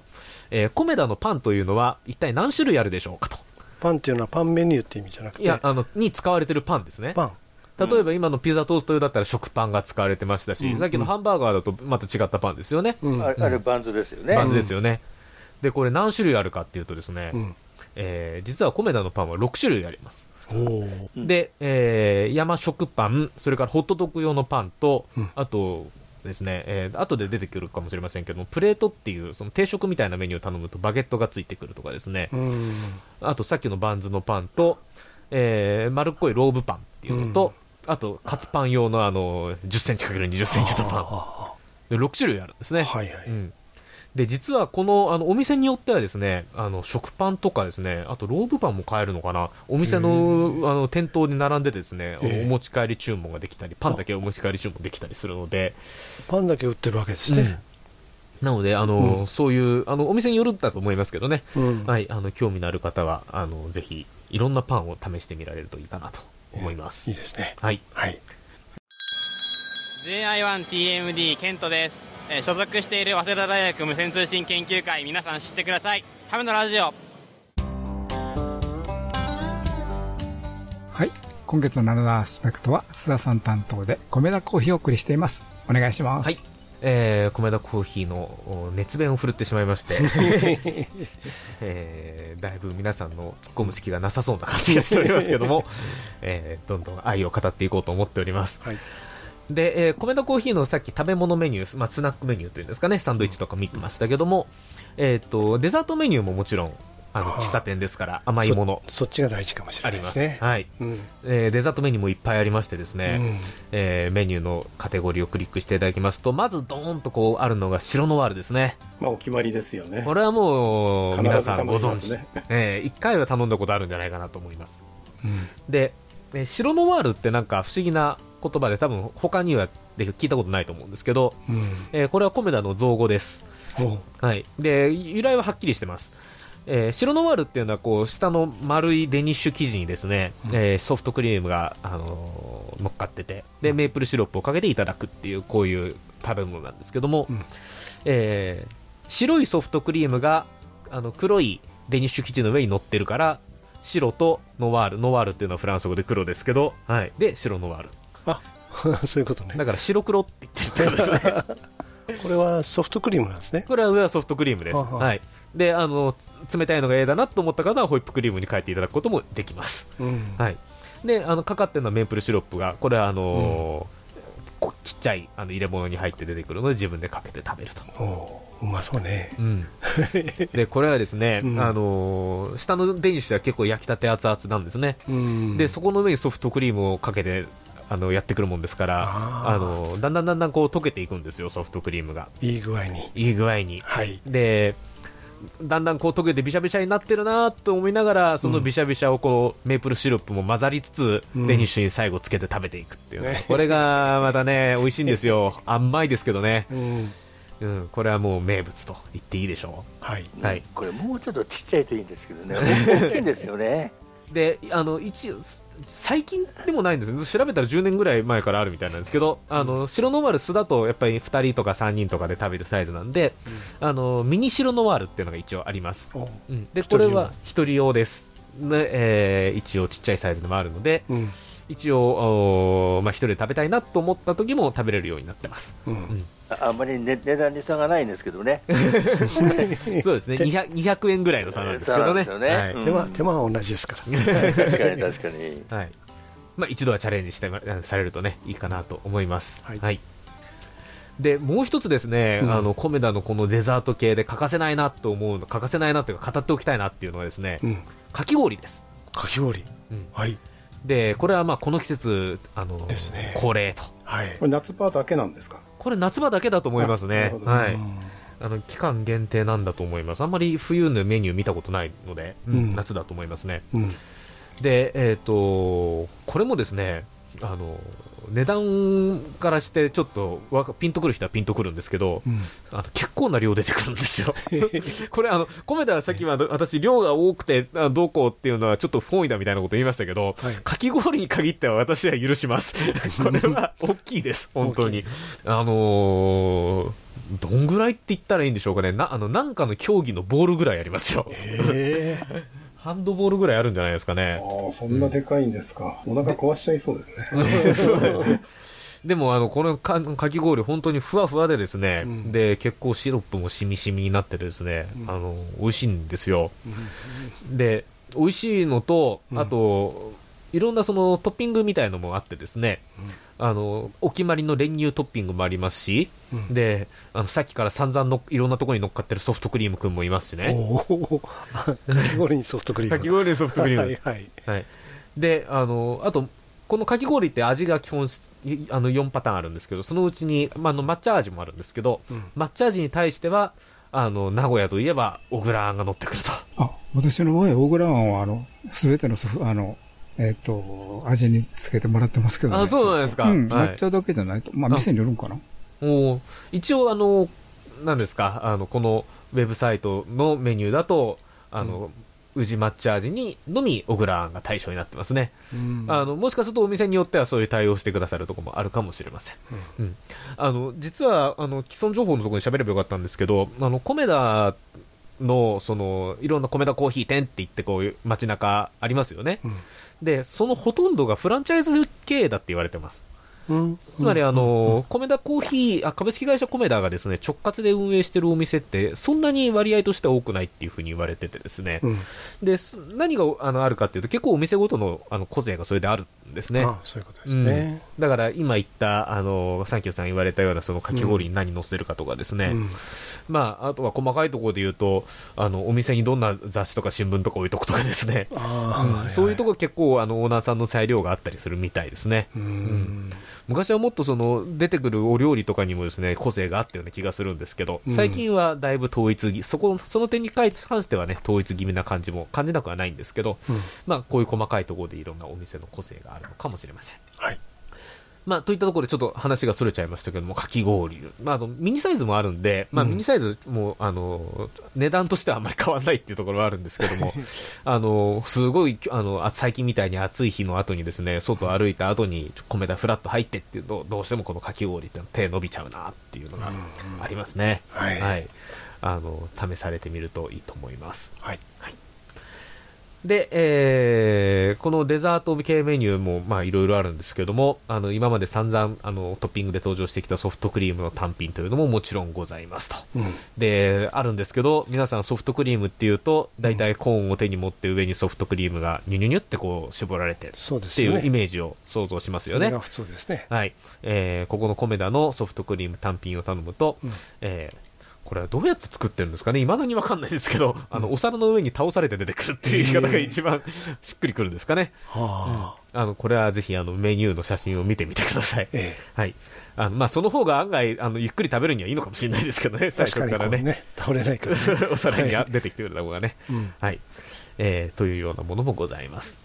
えーコメダのパンというのは一体何種類あるでしょうかと。パンっていうのはパンメニューって意味じゃなくて、いや、あの、に使われてるパンですね。パン。例えば今のピザトースト用だったら食パンが使われてましたし、うんさっきのハンバーガーだとまた違ったパンですよね。うん。あれあれバンズですよね。バンズですよね。で、これ何種類あるかっていうとですね、うん。えー実はコメダのパンは6種類あります。で、えー山食パン、それからホットドッグ用のパンと、うんあとですね、えー後で出てくるかもしれませんけども、プレートっていう、その定食みたいなメニューを頼むとバゲットがついてくるとかですね、うん。あとさっきのバンズのパンと、えー丸っこいローブパンっていうのと、あとカツパン用のあの、10センチ ×20 センチのパン。あで6種類あるんですね。はいはい。うん。で、実はこの、あの、お店によってはですね、あの、食パンとかですね、あとローブパンも買えるのかな、お店の、あの、店頭に並んでですね、お持ち帰り注文ができたり、パンだけお持ち帰り注文できたりするので、パンだけ売ってるわけですね。なので、あの、うんそういう、あの、お店によるんだと思いますけどね、うんはい、あの、興味のある方は、あの、ぜひ、いろんなパンを試してみられるといいかなと思います。いいですね。はい。はい。JI1TMD ケントです、えー所属している早稲田大学無線通信研究会皆さん知ってくださいハムのラジオはい。今月の7アスペクトは須田さん担当で米田コーヒーをお送りしています。お願いします。はい。えー、米田コーヒーのお熱弁を振るってしまいまして、えーだいぶ皆さんの突っ込む隙がなさそうな感じがしておりますけども、えーどんどん愛を語っていこうと思っております。はい。で、えー、米田コーヒーのさっき食べ物メニュー、まあ、スナックメニューというんですかね、サンドイッチとか見てましたけども、えっ、と、デザートメニューももちろん、あの、はあ喫茶店ですから、甘いものそそっちが大事かもしれないでね。はい。うん。えーデザートメニューもいっぱいありましてですね、うんえーメニューのカテゴリーをクリックしていただきますと、まずドーンとこうあるのが白ノワールですね。まあ、お決まりですよね。これはもう皆さんご存知、ねえー一回は頼んだことあるんじゃないかなと思います。で、えー白ノワールってなんか不思議な言葉で多分他にはで聞いたことないと思うんですけど、うん。えーこれはコメダの造語です。はい。で、由来ははっきりしてます。えー白ノワールっていうのは、こう、下の丸いデニッシュ生地にですね、えーソフトクリームが、あのー乗っかってて、で、メープルシロップをかけていただくっていう、こういう食べ物なんですけども、んえー白いソフトクリームが、あの、黒いデニッシュ生地の上に乗ってるから、白とノワール、ノワールっていうのはフランス語で黒ですけど、はい。で、白ノワール。あ、そういうことね。だから白黒って言ってるってことですね。これはソフトクリームなんですね。これは上はソフトクリームです。はい。で、あの、つ冷たいのが嫌だなと思った方はホイップクリームに変えていただくこともできます。うん。はい。で、あの、かかってるのはメープルシロップが、これはあのーこちっちゃいあの入れ物に入って出てくるので自分でかけて食べると。おううまそうね。うん。で、これはですね、うんあのー下のデニッシュは結構焼きたて熱々なんですね。うん。で、そこの上にソフトクリームをかけて、あの、やってくるもんですから、あのーだんだんだんだんこう溶けていくんですよ、ソフトクリームが。いい具合に。いい具合に。はい。で、だんだんこう溶けてびしゃびしゃになってるなと思いながら、そのびしゃびしゃをこう、メープルシロップも混ざりつつ、うんデニッシュに最後つけて食べていくっていうねねこれがまたね、美味しいんですよ。甘いですけどね。うん。うん、これはもう名物と言っていいでしょはい。う。はい。これもうちょっとちっちゃいといいんですけどね大きいんですよね で、あの、一応、最近でもないんですね。調べたら10年ぐらい前からあるみたいなんですけど、あの、白ノワール酢だとやっぱり2人とか3人とかで食べるサイズなんで、あの、ミニ白ノワールっていうのが一応あります。おううん、でこれは一人用です、ねえー一応ちっちゃいサイズでもあるので、うん。一応、まあ、一人で食べたいなと思った時も食べれるようになってます、うん。ああんまり、ね、値段に差がないんですけどね。そうですね。200, 200円ぐらいの差なんですけどね。ね。はい。うん。手間、手間は同じですから。確かに確かに。はい。まあ、一度はチャレンジしてまされるとねいいかなと思います、はい。でもう一つですね、うん。あのコメダのこのデザート系で欠かせないなと思うの欠かせないなというか語っておきたいなっていうのはですね、うん。かき氷です。かき氷。うん。はい。でこれはまあこの季節あのですね恒例とはいこ。れ夏場だけなんですか？これ夏場だけだと思いますねはい。うんあの期間限定なんだと思います。あんまり冬のメニュー見たことないので、うん夏だと思いますね。うん。で、えっ、とこれもですね、あの値段からしてちょっとピンとくる人はピンとくるんですけど、うん。あの結構な量出てくるんですよ。これあの米田はさっきは私量が多くてあどうこうっていうのはちょっと不本意だみたいなこと言いましたけど、はいかき氷に限っては私は許します。これは大きいです 本当に。あのーどんぐらいって言ったらいいんでしょうかね。なあのなんかの競技のボールぐらいありますよ。ええ。ハンドボールぐらいあるんじゃないですかね。ああ、そんなでかいんですか。お腹壊しちゃいそうですね。でもあのこのかかき氷本当にふわふわでですね、うん。で結構シロップもしみしみになっててですね、あの美味しいんですよ。で美味しいのとあと、いろんなそのトッピングみたいのもあってですね、あのお決まりの練乳トッピングもありますし、うんであのさっきから散々のいろんなところに乗っかってるソフトクリームくんもいますしね。かき氷にソフトクリーム。かき氷にソフトクリームはいはい。はい、であのあとこのかき氷って味が基本いあの4パターンあるんですけどそのうちに、まあ、あの抹茶味もあるんですけど、うん抹茶味に対してはあの、名古屋といえば、小倉あんが乗ってくると。あ、私の場合、大倉あんは、あの、すべてのソフ、あの、えっ、と、味につけてもらってますけどね。あそうなんですかうん、はい抹茶だけじゃないと。まあ、店によるんかな？おー一応、あの、なんですか、あの、このウェブサイトのメニューだと、あの、宇治抹茶味にのみ小倉あんが対象になってますね。あのもしかするとお店によってはそういう対応してくださるところもあるかもしれません。うんあの実はあの既存情報のところに喋ればよかったんですけど、あの米田のそのいろんな米田コーヒー店って言ってこういう街中ありますよね。でそのほとんどがフランチャイズ経営だって言われてます。つまり、あの、米田コーヒーあ、株式会社米田がですね、直轄で運営してるお店って、そんなに割合としては多くないっていうふうに言われててですね、で、す何があのあるかっていうと、結構お店ごとのあの個性がそれである。んですね。ああそういうことですね。うん。だから、今言った、あの、サンキューさん言われたような、そのかき氷に何乗せるかとかですね、うん。まあ、あとは細かいところで言うと、あの、お店にどんな雑誌とか新聞とか置いとくとかですね、うん。そういうところ結構、あの、オーナーさんの裁量があったりするみたいですね。うん昔はもっとその出てくるお料理とかにもですね個性があったような気がするんですけど、うん最近はだいぶ統一ぎそこその点に関してはね統一気味な感じも感じなくはないんですけど、うんまあこういう細かいところでいろんなお店の個性があるのかもしれません。はい。まあ、といったところでちょっと話がそれちゃいましたけども、かき氷、まあ、あのミニサイズもあるんで、まあ、うんミニサイズも、あの値段としてはあんまり変わらないっていうところはあるんですけども、あのすごいあのあ最近みたいに暑い日の後にですね外歩いた後に米田フラッと入ってっていうと、どうしてもこのかき氷って手伸びちゃうなっていうのがありますね。はいあの試されてみるといいと思います。はい。で、えーこのデザート系メニューもまあいろいろあるんですけども、あの今まで散々あのトッピングで登場してきたソフトクリームの単品というのももちろんございますと。うんで、あるんですけど、皆さんソフトクリームっていうと、大体コーンを手に持って上にソフトクリームがニュニュニュってこう絞られてそうっていうイメージを想像しますよね。そ普通ですね。はい。えーここのコメダのソフトクリーム単品を頼むと、えーこれはどうやって作ってるんですかね？未だにわかんないですけど、あの、お皿の上に倒されて出てくるっていう言い方が一番しっくりくるんですかね？はあの、これはぜひあの、メニューの写真を見てみてください。はい。あの、まあ、その方が案外、あの、ゆっくり食べるにはいいのかもしれないですけどね、最初確かからね。ね倒れないからね お皿には出てきてくれた方がね。うんはい。えーというようなものもございます。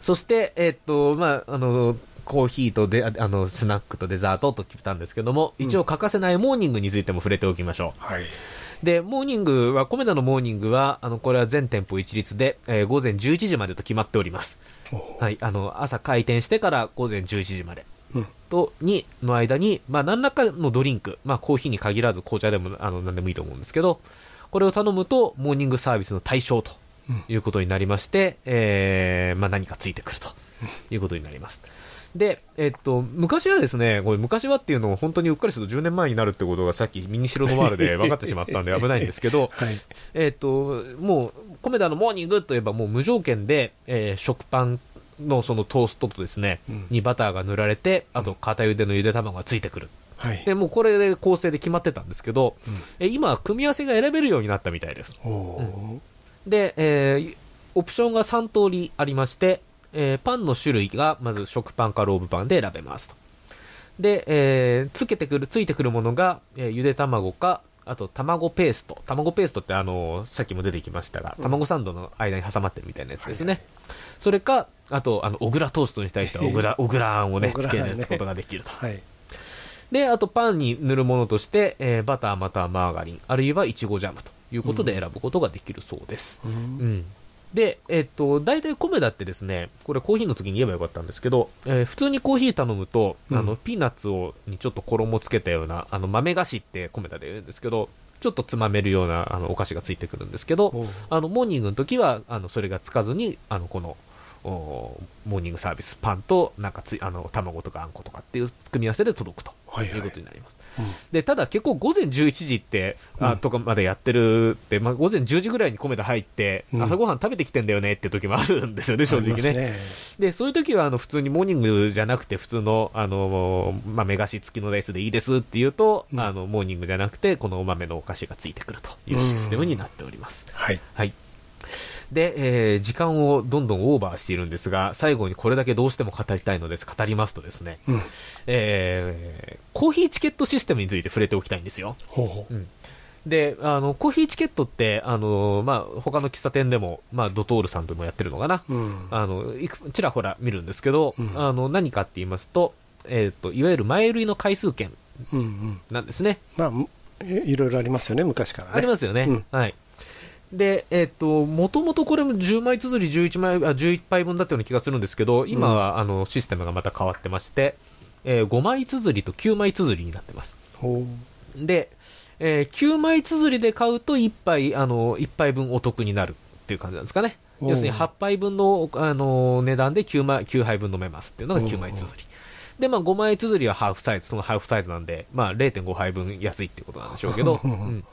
そして、えーっと、まあ、あの、コーヒーとで、ああの、スナックとデザートと聞いたんですけども、一応欠かせないモーニングについても触れておきましょう。はい。で、モーニングは、コメダのモーニングは、あの、これは全店舗一律で、えー午前11時までと決まっております。はい。あの、朝開店してから午前11時まで。うんと、に、の間に、まあ、何らかのドリンク、まあ、コーヒーに限らず紅茶でも、あの、何でもいいと思うんですけど、これを頼むと、モーニングサービスの対象ということになりまして、えーまあ、何かついてくるということになります。で、えっと、昔はですね、これ昔はっていうのを本当にうっかりすると10年前になるってことがさっきミニシロノワールで 分かってしまったんで危ないんですけど、えっと、もう、コメダのモーニングといえばもう無条件で、えー食パンのそのトーストとですね、にバターが塗られて、あと片茹でのゆで卵がついてくる。はい。で、もうこれで構成で決まってたんですけど、え今は組み合わせが選べるようになったみたいです。で、えーオプションが3通りありまして、えーパンの種類がまず食パンかローブパンで選べますと。で、えーつけてくる、ついてくるものが、えーゆで卵か、あと卵ペースト。卵ペーストってあのーさっきも出てきましたが、卵サンドの間に挟まってるみたいなやつですね。それか、あと、あの、小倉トーストに対しては小倉、小倉あんをね、つけることができると。はい。で、あとパンに塗るものとして、えーバターまたはマーガリン、あるいはいちごジャムということで選ぶことができるそうです。うんで、えっと、大体米だってですね、これコーヒーの時に言えばよかったんですけど、えー普通にコーヒー頼むと、うん。あの、ピーナッツを、にちょっと衣つけたような、あの、豆菓子って米田で言うんですけど、ちょっとつまめるような、あの、お菓子がついてくるんですけど、あの、モーニングの時は、あの、それがつかずに、あの、この、おモーニングサービス、パンと、なんかつい、あの、卵とかあんことかっていう組み合わせで届くということになります。で、ただ結構午前11時って、あとかまでやってるって、まあ、午前10時ぐらいに米田入って、うん朝ごはん食べてきてんだよねって時もあるんですよね、正直ね。ねで、そういう時は、あの、普通にモーニングじゃなくて、普通の、あの、豆菓子付きのライスでいいですって言うと、あの、モーニングじゃなくて、このお豆のお菓子がついてくるというシステムになっております。はい。はい。で、えー時間をどんどんオーバーしているんですが、最後にこれだけどうしても語りたいのです。語りますとですね、うん。えーコーヒーチケットシステムについて触れておきたいんですよ。ほうほうんで、あの、コーヒーチケットって、あの、まあ、他の喫茶店でも、まあ、ドトールさんでもやってるのかな。うんあの、いくちらほら見るんですけど、あの、何かって言いますと、えっ、と、いわゆる前売りの回数券うんうんなんですね。まあむいいろいろありますよね昔からねありますよね。うんはい。で、えっ、と、もともとこれも10枚綴り11枚、あ、11杯分だったような気がするんですけど、今は、あの、システムがまた変わってまして、えー5枚綴りと9枚綴りになってます。ほで、えー9枚綴りで買うと1杯、あの、1杯分お得になるっていう感じなんですかね。要するに8杯分の、あの、値段で9枚、9杯分飲めますっていうのが9枚綴り。で、まあ5枚綴りはハーフサイズ、そのハーフサイズなんで、まあ0.5杯分安いっていうことなんでしょうけど、うん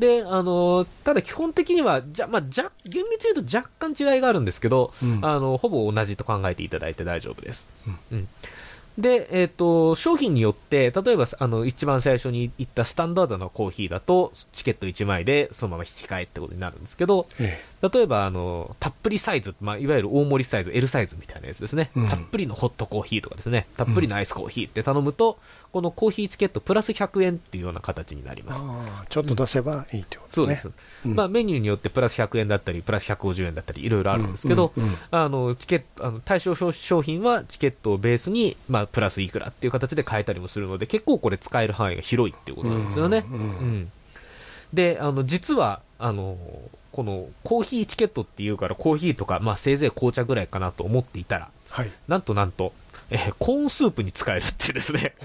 で、あのただ基本的には、じゃ、まあ、じゃ、厳密に言うと若干違いがあるんですけど、うん。あの、ほぼ同じと考えていただいて大丈夫です。うん。で、えっ、と、商品によって、例えば、あの、一番最初に言ったスタンダードなコーヒーだと、チケット1枚でそのまま引き換えってことになるんですけど、え例えば、あの、たっぷりサイズ、まあ、いわゆる大盛りサイズ、L サイズみたいなやつですね。うん。たっぷりのホットコーヒーとかですね、たっぷりのアイスコーヒーって頼むと、このコーヒーチケットプラス100円っていうような形になります。ちょっと出せばいいってことそうでです。ねす、まあ、メニューによってプラス100円だったり、プラス150円だったり、いろいろあるんですけど、うんうん。うんあのチケットあの対象商商品はチケットをベースに、まあ、プラスいくらっていう形で買えたりもするので、結構これ、使える範囲が広いっていうことなんですよね。うんうん。うん。であの実はあのこのコーヒーチケットっていうから、コーヒーとか、まあ、せいぜい紅茶ぐらいかなと思っていたら、はいなんとなんと、えーコーンスープに使えるってですね。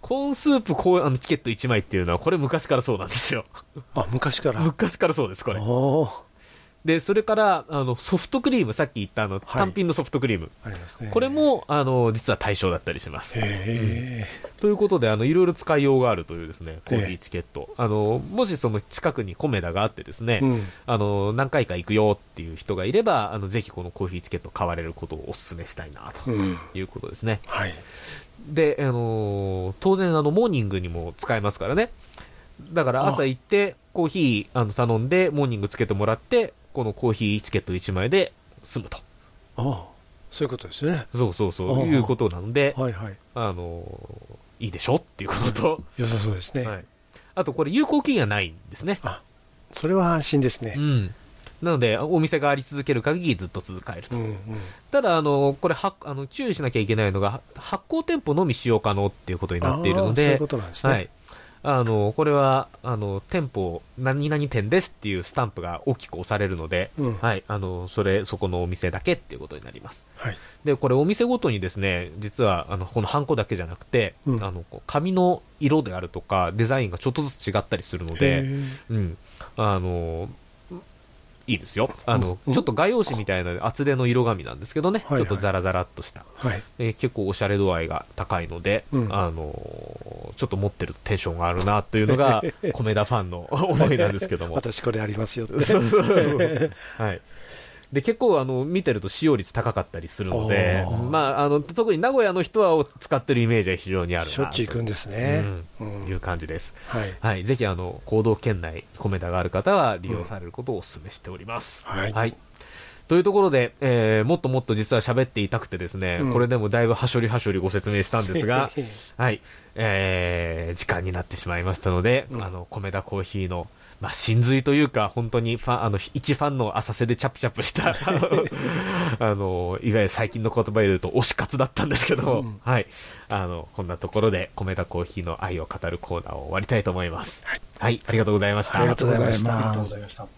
コーンスープこうあのチケット1枚っていうのは、これ昔からそうなんですよ。あ昔から昔からそうです、これ。で、それから、あの、ソフトクリーム、さっき言ったあの、単品のソフトクリーム。ねこれも、あの、実は対象だったりします。へえということで、あの、いろいろ使いようがあるというですね、コーヒーチケット。あの、もしその近くにコメダがあってですね、うんあの、何回か行くよっていう人がいれば、あの、ぜひこのコーヒーチケット買われることをお勧めしたいな、とうんいうことですね。はいで、あのー当然、あの、モーニングにも使えますからね。だから朝行って、コーヒーあの頼んで、モーニングつけてもらって、このコーヒーチケット1枚で済むと。ああそういうことですよねそうそうそう、ああいうことなので、はいはいあのーいいでしょっていうことと、良さそうですね、はい。あと、これ有効期限がないんですね。それは安心ですねうん。なので、お店があり続ける限りずっと続かえると。うんうんただ、あの、これは、あの、注意しなきゃいけないのが、発行店舗のみ使用可能っていうことになっているので、そういうことなんですねはい。あの、これは、あの、店舗、何々店ですっていうスタンプが大きく押されるので、うんはい。あの、それ、そこのお店だけっていうことになります。はいで、これお店ごとにですね、実は、あの、このハンコだけじゃなくて、うんあの、紙の色であるとか、デザインがちょっとずつ違ったりするのへでー、うん。あの、いいですよ。あの、うんちょっと画用紙みたいな厚手の色紙なんですけどね、はいはいちょっとザラザラっとした。はいえー結構おしゃれ度合いが高いので、うんあのーちょっと持ってるとテンションがあるなというのが、米田ファンの 思いなんですけども。私これありますよって はい。で、結構、あの、見てると使用率高かったりするのでまあ、あの、特に名古屋の人は使ってるイメージは非常にあるなしょっちゅう行くんですねうんいう感じです。はいはい。ぜひ、あの、行動圏内、米田がある方は利用されることをお勧めしております。はいというところで、えーもっともっと実は喋っていたくてですね、うん。これでもだいぶはしょりはしょりご説明したんですが、はい、えー時間になってしまいましたので、あの、米田コーヒーの、まあ、真髄というか、本当にファン、あの、一ファンの浅瀬でチャプチャプした、あの、いわゆる最近の言葉で言うと推し活だったんですけど、うん。はい、あの、こんなところで米田コーヒーの愛を語るコーナーを終わりたいと思います。はい、ありがとうございました。ありがとうございました。ありがとうございました。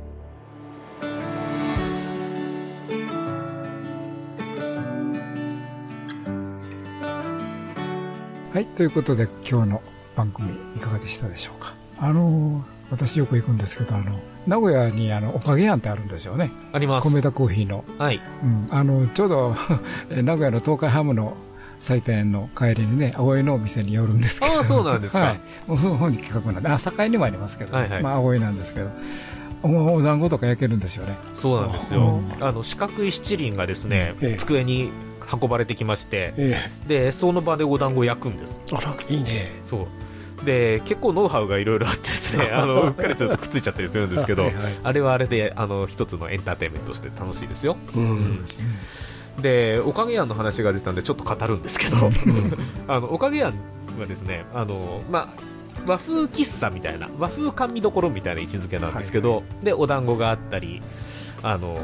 はい、ということで今日の番組いかがでしたでしょうか？あの、私よく行くんですけど、あの、名古屋にあの、おかげやんってあるんですよね。あります。米田コーヒーの。はい。うん、あの、ちょうど、え名古屋の東海ハムの祭典の帰りにね、葵のお店に寄るんですけど。ああそうなんですか はい。もうその本に企画なんで、あ、境にもありますけど、はいはいまあ葵なんですけど、おお団子とか焼けるんですよね。そうなんですよあの四角い七輪がですね、ええ机に運ばれてきまして、えでその場でお団子を焼くんです。あら、いいね。そう。で結構ノウハウがいろいろあってですね あのうっかりするとくっついちゃったりするんですけどはいはい。あれはあれであの一つのエンターテインメントとして楽しいですよ。うん。そうですね。でおかげやんの話が出たんでちょっと語るんですけど あのおかげやんはですねあの、まあ、和風喫茶みたいな和風甘味どころみたいな位置づけなんですけど、でお団子があったりあの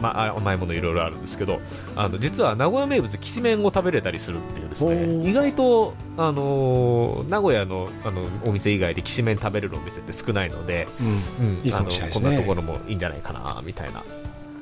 まあ、甘いものいろいろあるんですけどあの実は名古屋名物きしめんを食べれたりするっていうですね意外と、あの名古屋のあのお店以外できしめん食べれるお店って少ないので、うん。うんいいかもしれないですね。あのこんなところもいいんじゃないかなみたいな、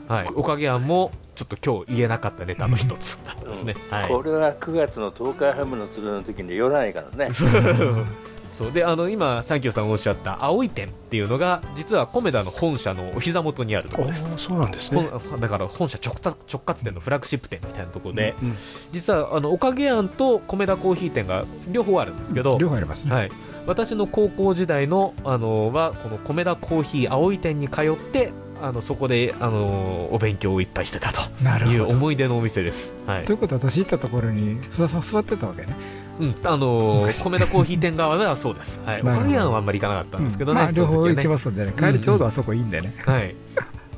はい、おかげやんもちょっと今日言えなかったネタの一つだったですね、はい。これは9月の東海ハムの鶴の時に寄らないからね。そうであの今、サンキューさんおっしゃった青い店っていうのが実はコメダの本社のお膝元にあるところですそうなんですね。本だから本社直達直轄店のフラッグシップ店みたいなところで、うん実はあのおかげ庵と米田コーヒー店が両方あるんですけど、両方ありますね。はい、私の高校時代のあのはこの米田コーヒー青い店に通ってあのそこであのお勉強をいっぱいしてたという。思い出のお店です。はいということは私行ったところに須田さん座ってたわけね。うん、あのー、米田コーヒー店側ではそうです。はい。おかげやんはあんまり行かなかったんですけどね。まあ両方行きますすんでね。帰りちょうどあはそこいいんでね。はい。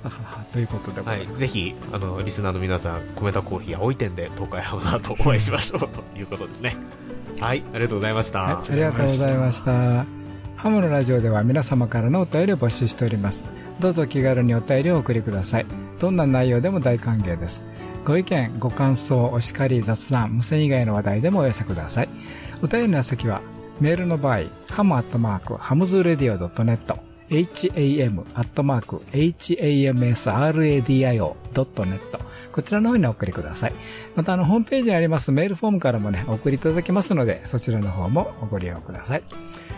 ということではい。ぜひ、あの、リスナーの皆さん、米田コーヒー青い店で東海ハムの後お会いしましょうということですね。はい。ありがとうございました。はい、ありがとうございました。ハムのラジオでは皆様からのお便りを募集しております。どうぞ気軽にお便りをお送りください。どんな内容でも大歓迎です。ご意見、ご感想、お叱り、雑談、無線以外の話題でもお寄せください。お便りの先は、メールの場合、ハムアットマーク、ハムズレディオ .net、ham アットマーク、hamsradio.net、こちらの方にお送りください。また、あの、ホームページにありますメールフォームからもね、お送りいただけますので、そちらの方もご利用ください。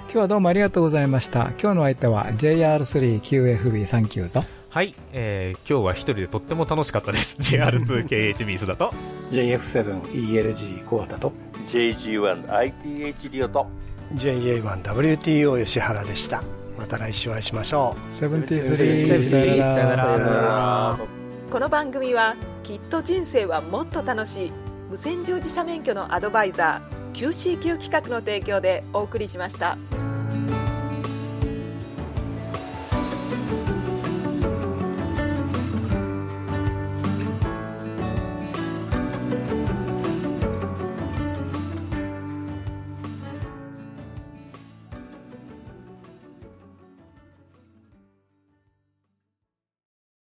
今日はどうもありがとうございました。今日の相手は JR3QFB39 と、はい。えー、今日は一人でとっても楽しかったです。JR2KHB 須田と。JF7ELG コアタと JG1ITH リオと JA1WTO 吉原でした。また来週お会いしましょう。73さよなさよならら。この番組はきっと人生はもっと楽しい無線乗自社免許のアドバイザー QCQ 企画の提供でお送りしました。